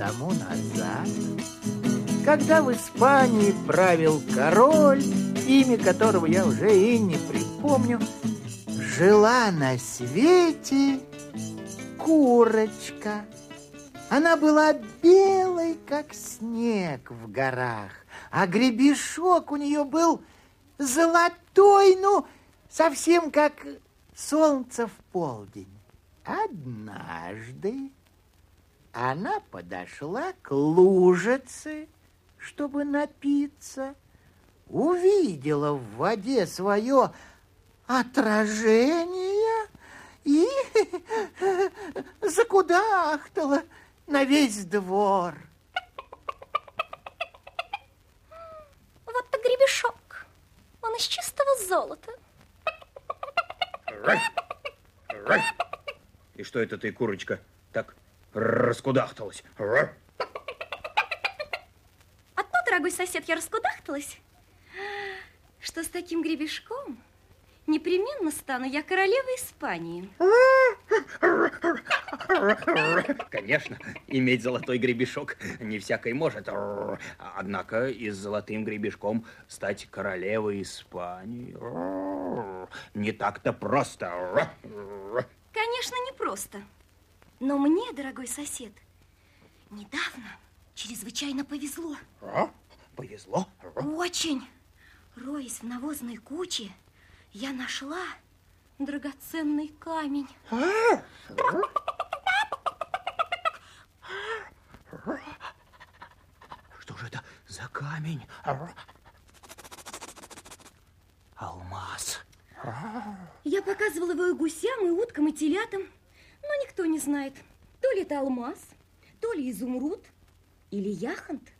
тому назад, когда в Испании правил король, имя которого я уже и не припомню, жила на свете курочка. Она была белой, как снег в горах, а гребешок у нее был золотой, ну, совсем как солнце в полдень. Однажды она подошла к лужице, чтобы напиться, увидела в воде свое отражение и закудахтала на весь двор. Вот-то гребешок. Он из чистого золота. И что это ты, курочка, так раскудахталась? А то, дорогой сосед, я раскудахталась, что с таким гребешком непременно стану я королевой Испании. Конечно, иметь золотой гребешок не всякой может. Однако и с золотым гребешком стать королевой Испании не так-то просто. Конечно, не просто. Но мне, дорогой сосед, недавно чрезвычайно повезло. А? Повезло? Очень. Роясь в навозной куче, я нашла драгоценный камень. Что же это за камень? Алмаз. Я показывала его и гусям, и уткам, и телятам, но никто не знает, то ли это алмаз, то ли изумруд, или яхонт.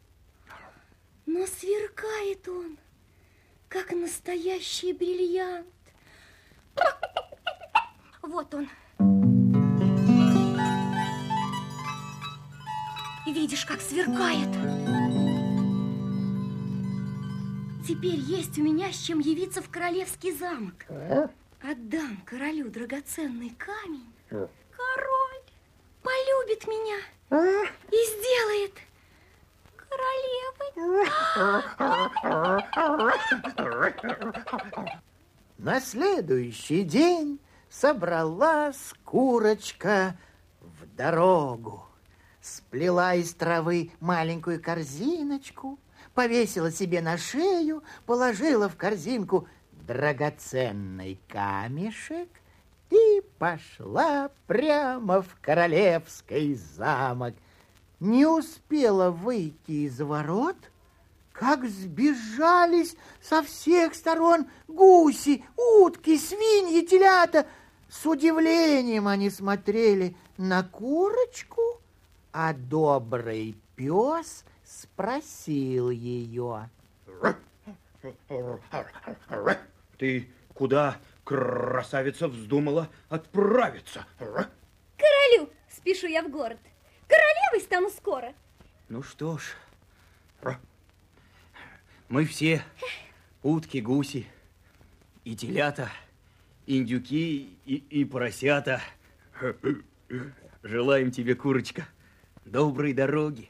Но сверкает он, как настоящий бриллиант. Вот он. Видишь, как сверкает. Теперь есть у меня с чем явиться в королевский замок. Отдам королю драгоценный камень. Полюбит меня и сделает королевой. На следующий день собралась курочка в дорогу. Сплела из травы маленькую корзиночку, повесила себе на шею, положила в корзинку драгоценный камешек и пошла прямо в королевский замок. Не успела выйти из ворот, как сбежались со всех сторон гуси, утки, свиньи, телята. С удивлением они смотрели на курочку, а добрый пес спросил ее. Ты куда, красавица, вздумала отправиться? Королю спешу я в город. Королевой стану скоро. Ну что ж, мы все утки, гуси и телята, индюки и, и поросята. Желаем тебе, курочка, доброй дороги,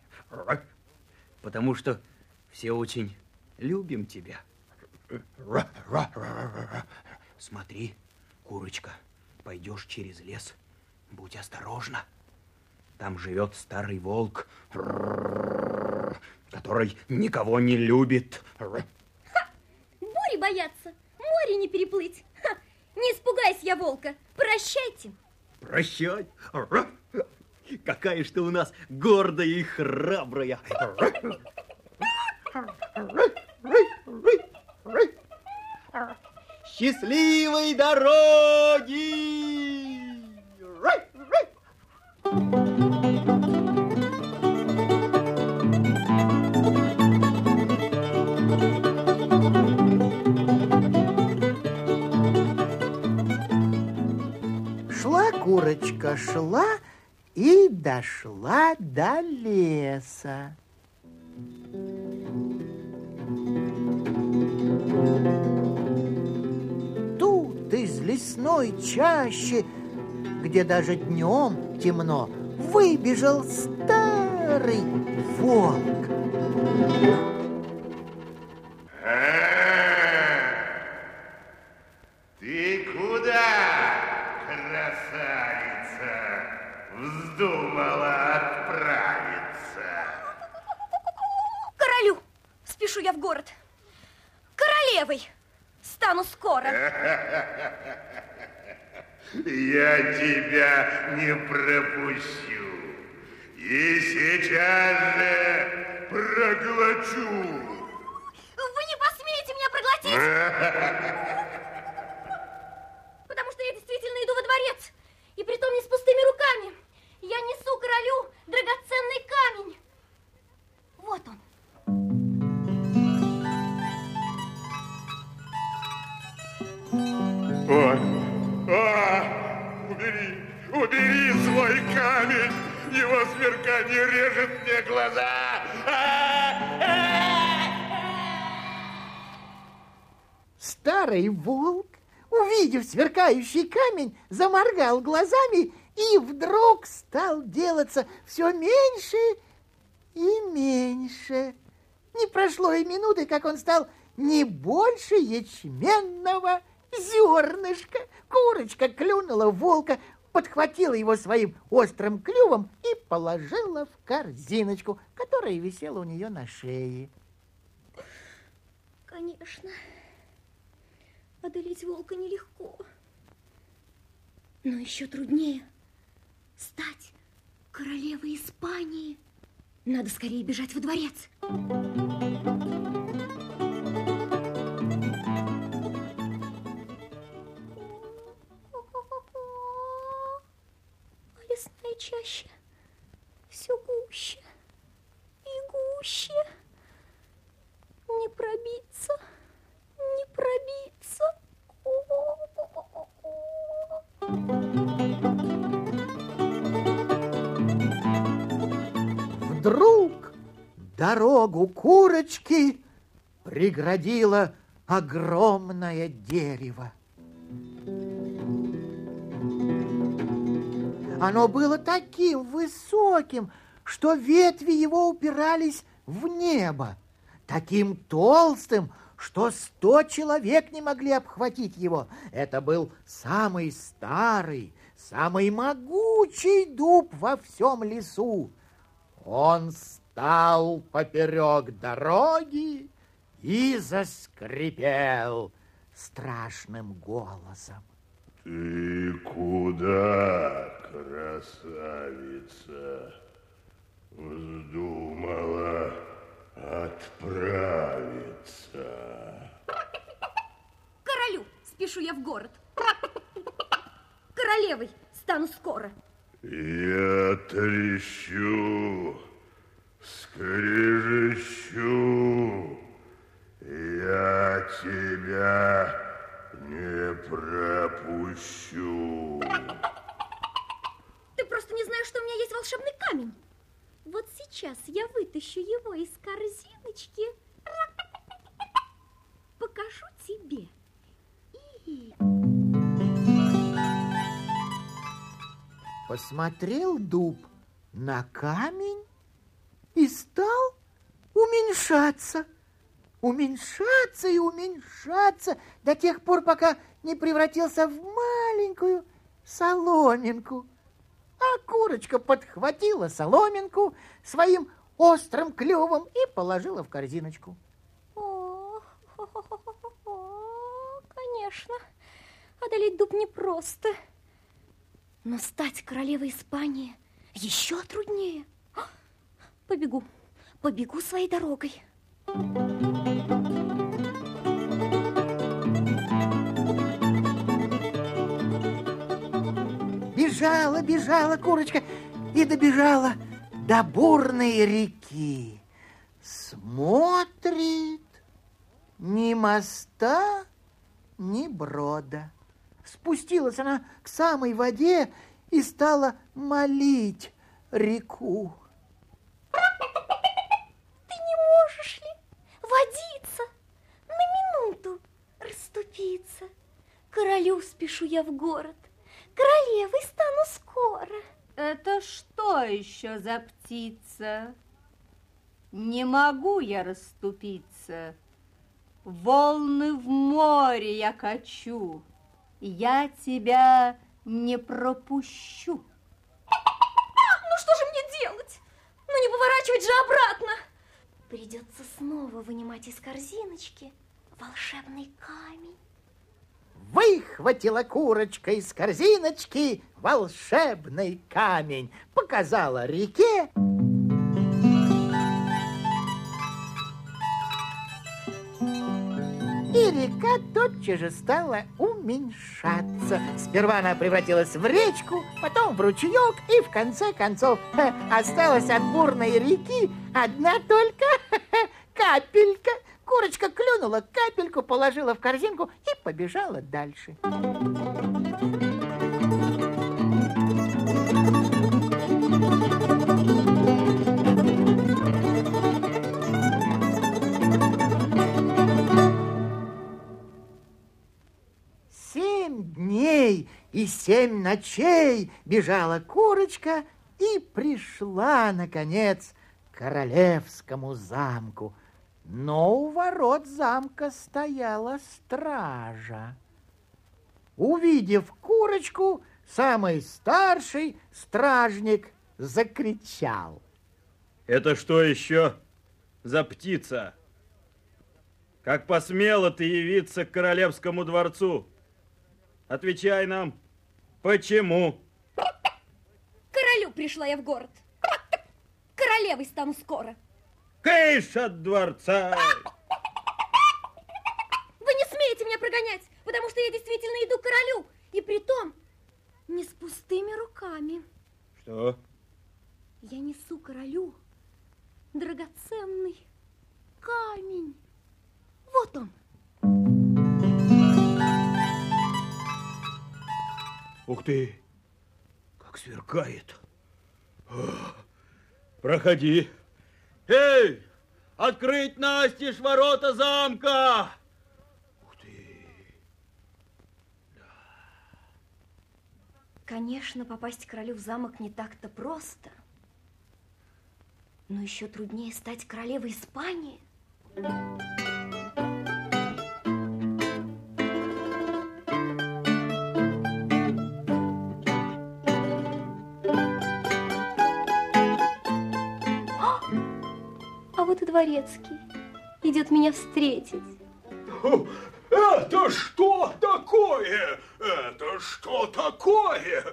потому что все очень любим тебя. Смотри, курочка, пойдешь через лес, будь осторожна. Там живет старый волк, который никого не любит. Ха! Бури боятся, море не переплыть. Ха! Не испугайся я волка. Прощайте. Прощай. Какая что у нас гордая и храбрая. Счастливой дороги! Шла курочка, шла и дошла до леса. Из лесной чащи, где даже днем темно, выбежал старый волк. Ты куда, красавица, вздумала отправиться? Королю! Спешу я в город. Королевой! Стану скоро. Я тебя не пропущу. И сейчас же проглочу. Вы не посмеете меня проглотить! волк, увидев сверкающий камень, заморгал глазами и вдруг стал делаться все меньше и меньше. Не прошло и минуты, как он стал не больше ячменного зернышка. Курочка клюнула волка, подхватила его своим острым клювом и положила в корзиночку, которая висела у нее на шее. Конечно, одолеть волка нелегко. Но еще труднее стать королевой Испании. Надо скорее бежать во дворец. Лесная чаща все гуще и гуще. Не пробиться, дорогу курочки преградило огромное дерево. Оно было таким высоким, что ветви его упирались в небо, таким толстым, что сто человек не могли обхватить его. Это был самый старый, самый могучий дуб во всем лесу. Он стал поперек дороги и заскрипел страшным голосом. Ты куда, красавица, вздумала отправиться? Королю спешу я в город. Королевой стану скоро. Я трещу, скрежещу, я тебя не пропущу. Ты просто не знаешь, что у меня есть волшебный камень. Вот сейчас я вытащу его из корзиночки, покажу тебе. И... Посмотрел дуб на камень и стал уменьшаться, уменьшаться и уменьшаться до тех пор, пока не превратился в маленькую соломинку. А курочка подхватила соломинку своим острым клювом и положила в корзиночку. О, конечно, одолеть дуб непросто. Но стать королевой Испании еще труднее. Побегу, побегу своей дорогой. Бежала, бежала курочка и добежала до бурной реки. Смотрит, ни моста, ни брода. Спустилась она к самой воде и стала молить реку. Ты не можешь ли водиться на минуту расступиться? Королю спешу я в город, королевой стану скоро. Это что еще за птица? Не могу я расступиться. Волны в море я качу. Я тебя не пропущу. Ну что же мне делать? Ну не поворачивать же обратно. Придется снова вынимать из корзиночки волшебный камень. Выхватила курочка из корзиночки волшебный камень, показала реке. И река тотчас же стала уменьшаться. Сперва она превратилась в речку, потом в ручеек, и в конце концов осталась от бурной реки одна только капелька. Курочка клюнула капельку, положила в корзинку и побежала дальше. Семь дней и семь ночей бежала курочка и пришла, наконец, к королевскому замку. Но у ворот замка стояла стража. Увидев курочку, самый старший стражник закричал. Это что еще за птица? Как посмела ты явиться к королевскому дворцу? Отвечай нам, почему? Королю пришла я в город. Королевой стану скоро. Кыш от дворца! Вы не смеете меня прогонять, потому что я действительно иду к королю. И при том не с пустыми руками. Что? Я несу королю драгоценный камень. Вот он. Ух ты, как сверкает. Ох, Проходи. Эй, открыть настежь ворота замка! Ух ты, Конечно, попасть к королю в замок не так-то просто. Но еще труднее стать королевой Испании. А вот дворецкий идет меня встретить. Это что такое? Это что такое?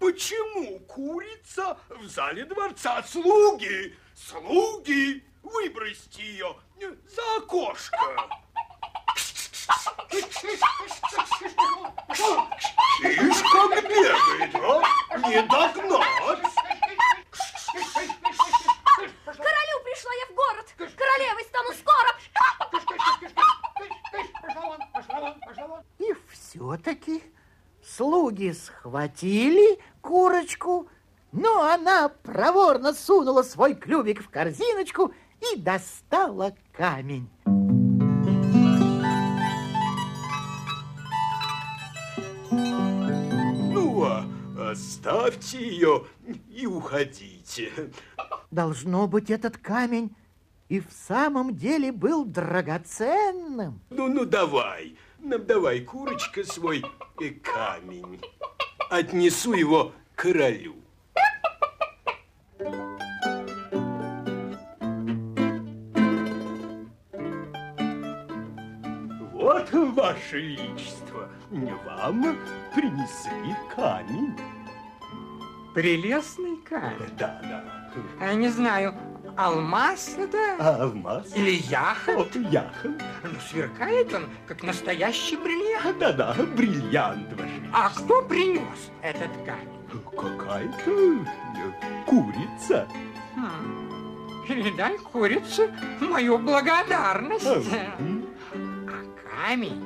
Почему курица в зале дворца слуги? Слуги, выбросьте ее за окошко. Ишь, как бегает, а? Не догнать. Королю пришла я в город. Королевой стану скоро. И все-таки слуги схватили курочку, но она проворно сунула свой клювик в корзиночку и достала камень. Ну, а оставьте ее и уходите. Должно быть, этот камень и в самом деле был драгоценным. Ну, ну, давай, нам давай, курочка, свой э, камень. Отнесу его королю. Вот, ваше величество, вам принесли камень. Прелестный камень. Да, да. Я не знаю, алмаз это Алмаз. или яхонт? Вот яхонт. Ну, сверкает он, как настоящий бриллиант. Да-да, бриллиант, ваше А кто принес этот камень? Какая-то э, курица. Хм, Передай курице мою благодарность. А камень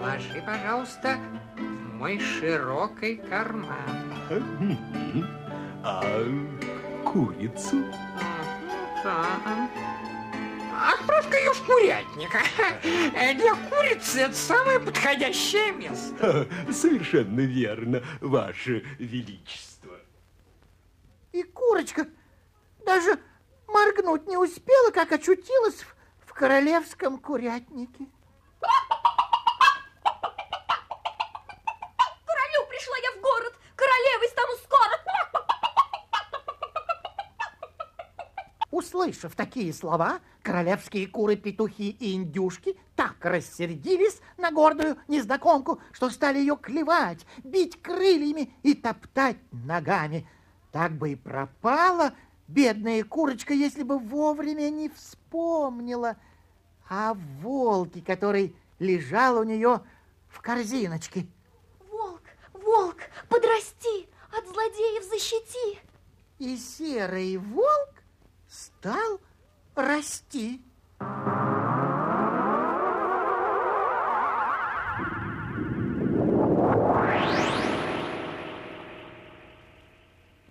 положи, пожалуйста, в мой широкий карман. А курицу? Да. Отправь-ка ее в курятник. Для курицы это самое подходящее место. Совершенно верно, ваше величество. И курочка даже моргнуть не успела, как очутилась в, в королевском курятнике. Королю пришла я в город, королевой стану скоро. Услышав такие слова, королевские куры, петухи и индюшки так рассердились на гордую незнакомку, что стали ее клевать, бить крыльями и топтать ногами. Так бы и пропала бедная курочка, если бы вовремя не вспомнила о волке, который лежал у нее в корзиночке. Волк, волк, подрасти, от злодеев защити. И серый волк стал расти.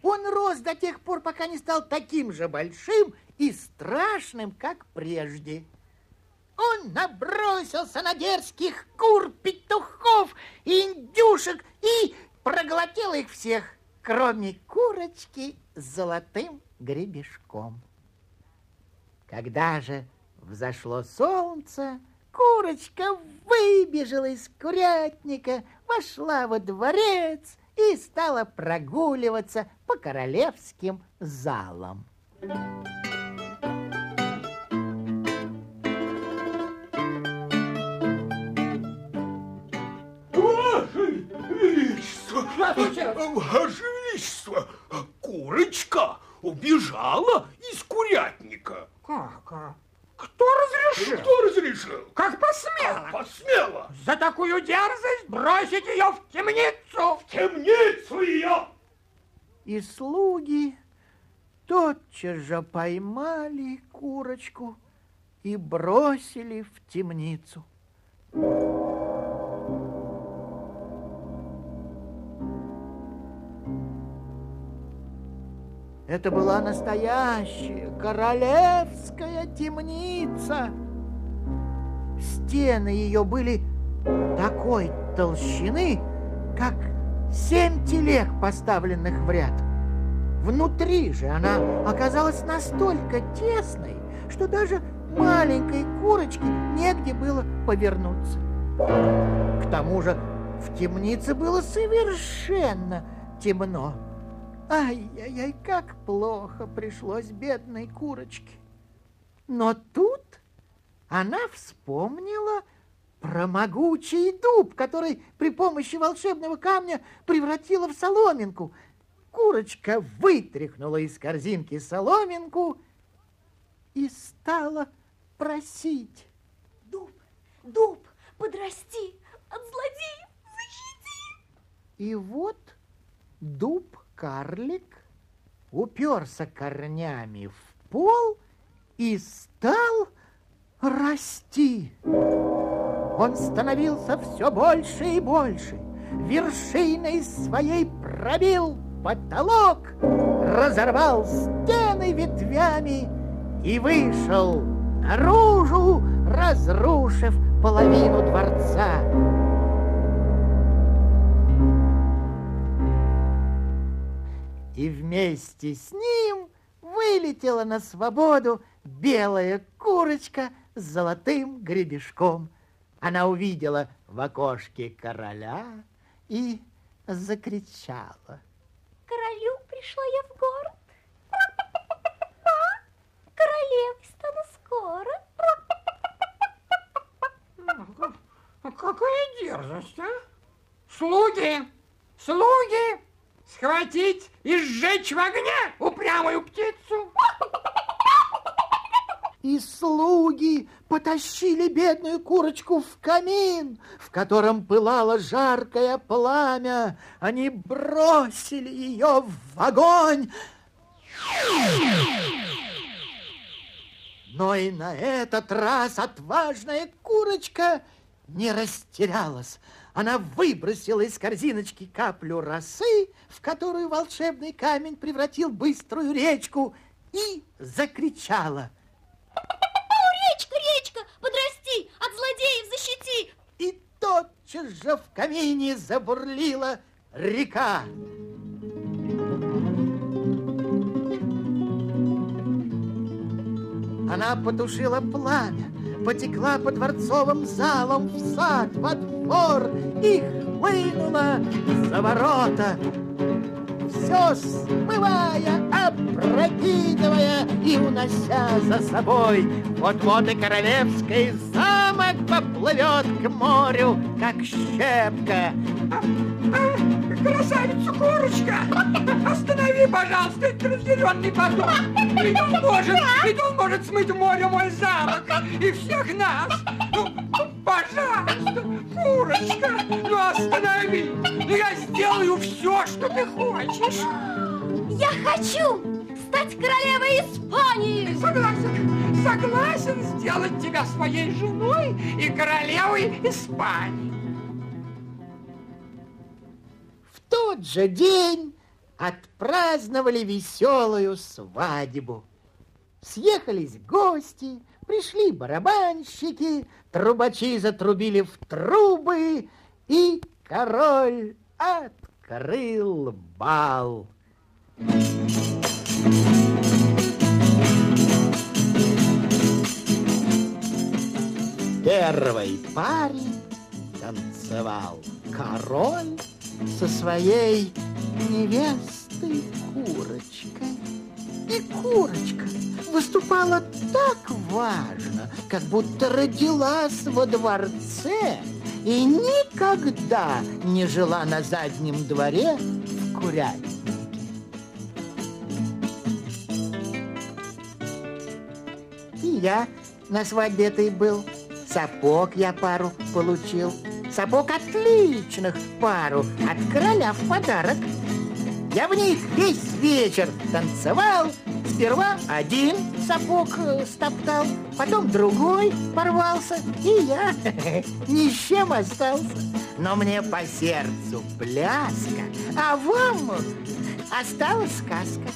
Он рос до тех пор, пока не стал таким же большим и страшным, как прежде. Он набросился на дерзких кур, петухов, индюшек и проглотил их всех, кроме курочки с золотым гребешком. Когда же взошло солнце, курочка выбежала из курятника, вошла во дворец и стала прогуливаться по королевским залам. Ваше Величество! Ваше Величество! Курочка убежала из курятника. Как? а? Кто разрешил? Кто разрешил? Как посмела? Посмела За такую дерзость бросить ее в темницу. в темницу ее! И слуги тотчас же поймали курочку и бросили в темницу. Это была настоящая королевская темница. Стены ее были такой толщины, как семь телег, поставленных в ряд. Внутри же она оказалась настолько тесной, что даже маленькой курочке негде было повернуться. К тому же в темнице было совершенно темно. Ай-яй-яй, как плохо пришлось бедной курочке. Но тут она вспомнила про могучий дуб, который при помощи волшебного камня превратила в соломинку. Курочка вытряхнула из корзинки соломинку и стала просить. Дуб, дуб, подрасти, от злодеев защити. И вот дуб-карлик уперся корнями в пол и стал расти. Он становился все больше и больше. Вершиной своей пробил потолок, разорвал стены ветвями и вышел наружу, разрушив половину дворца. И вместе с ним вылетела на свободу белая курочка с золотым гребешком. Она увидела в окошке короля и закричала. Королю пришла я в город. Королевой стану скоро. Какая дерзость, а? Слуги, слуги, схватить и сжечь в огне упрямую птицу. И слуги потащили бедную курочку в камин, в котором пылало жаркое пламя. Они бросили ее в огонь. Но и на этот раз отважная курочка не растерялась. Она выбросила из корзиночки каплю росы, в которую волшебный камень превратил быструю речку, и закричала. Речка, речка, подрасти, от злодеев защити! И тотчас же в камине забурлила река. Она потушила пламя, потекла по дворцовым залам в сад, во двор и хлынула за ворота все смывая, опрокидывая и унося за собой. Вот-вот и королевский замок поплывет к морю, как щепка. Красавица курочка, останови, пожалуйста, этот разъяренный поток. Ведь он может, ведь он может смыть в море мой замок и всех нас. Ну, пожалуйста, курочка, ну останови. Ну я сделаю все, что ты хочешь. Я хочу стать королевой Испании. Согласен, согласен сделать тебя своей женой и королевой Испании. Тот же день отпраздновали веселую свадьбу. Съехались гости, пришли барабанщики, трубачи затрубили в трубы, и король открыл бал. Первой паре танцевал король со своей невестой курочкой. И курочка выступала так важно, как будто родилась во дворце и никогда не жила на заднем дворе в курятнике. И я на свадьбе этой был. Сапог я пару получил. Сапог отличных пару от короля в подарок. Я в них весь вечер танцевал. Сперва один сапог э, стоптал, потом другой порвался, и я ни с чем остался. Но мне по сердцу пляска, а вам осталась сказка.